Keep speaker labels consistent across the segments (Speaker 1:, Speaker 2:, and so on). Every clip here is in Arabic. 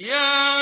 Speaker 1: يا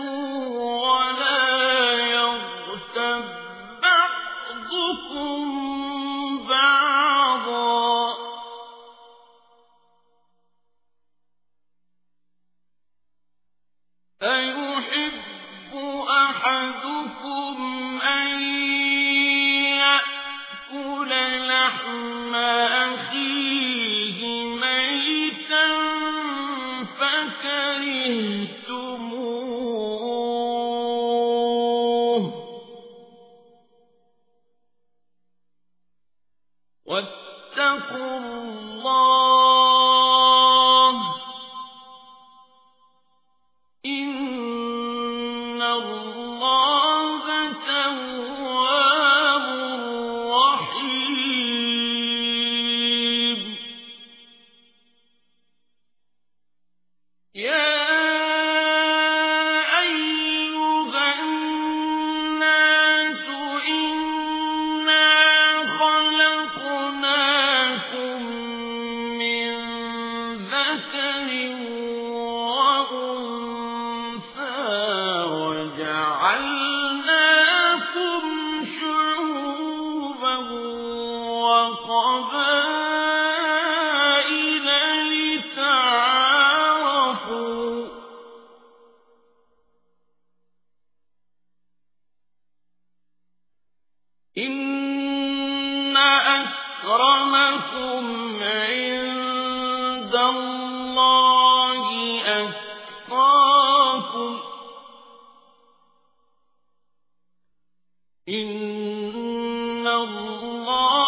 Speaker 1: رسول يا وقبائل لتعارفوا. إن أكرمكم عند الله أتقاكم. إن الله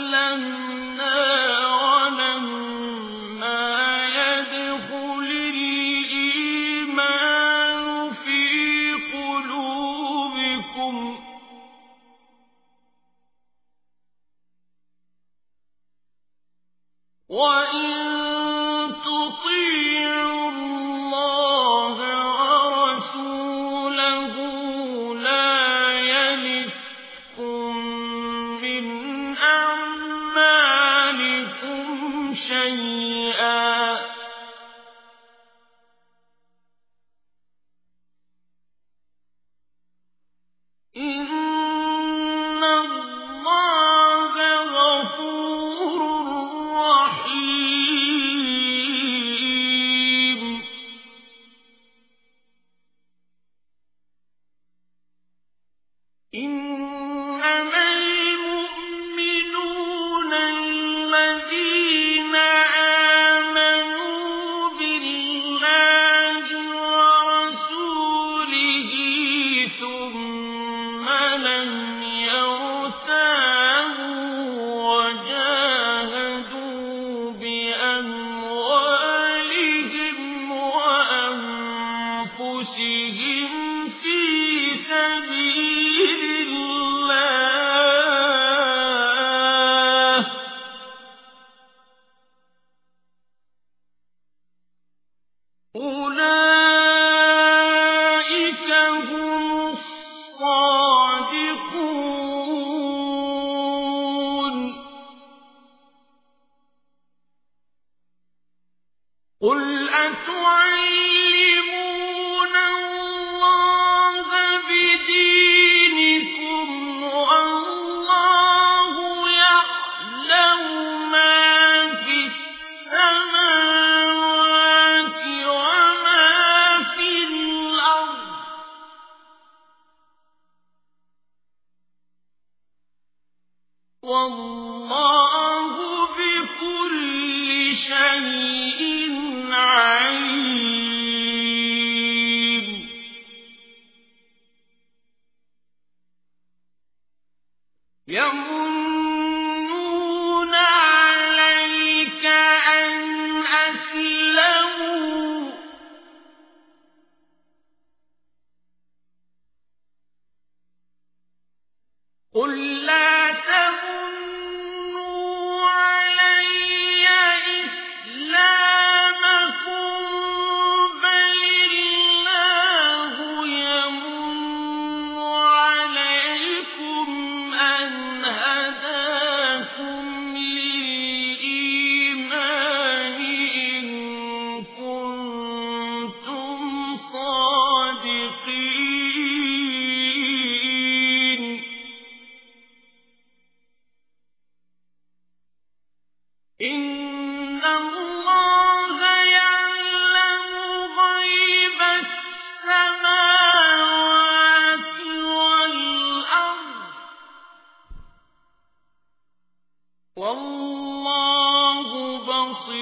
Speaker 1: وَإِن تُطِيعُوا رَبِّكُمْ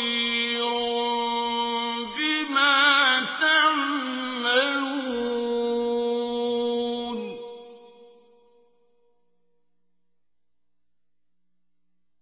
Speaker 1: الرحيم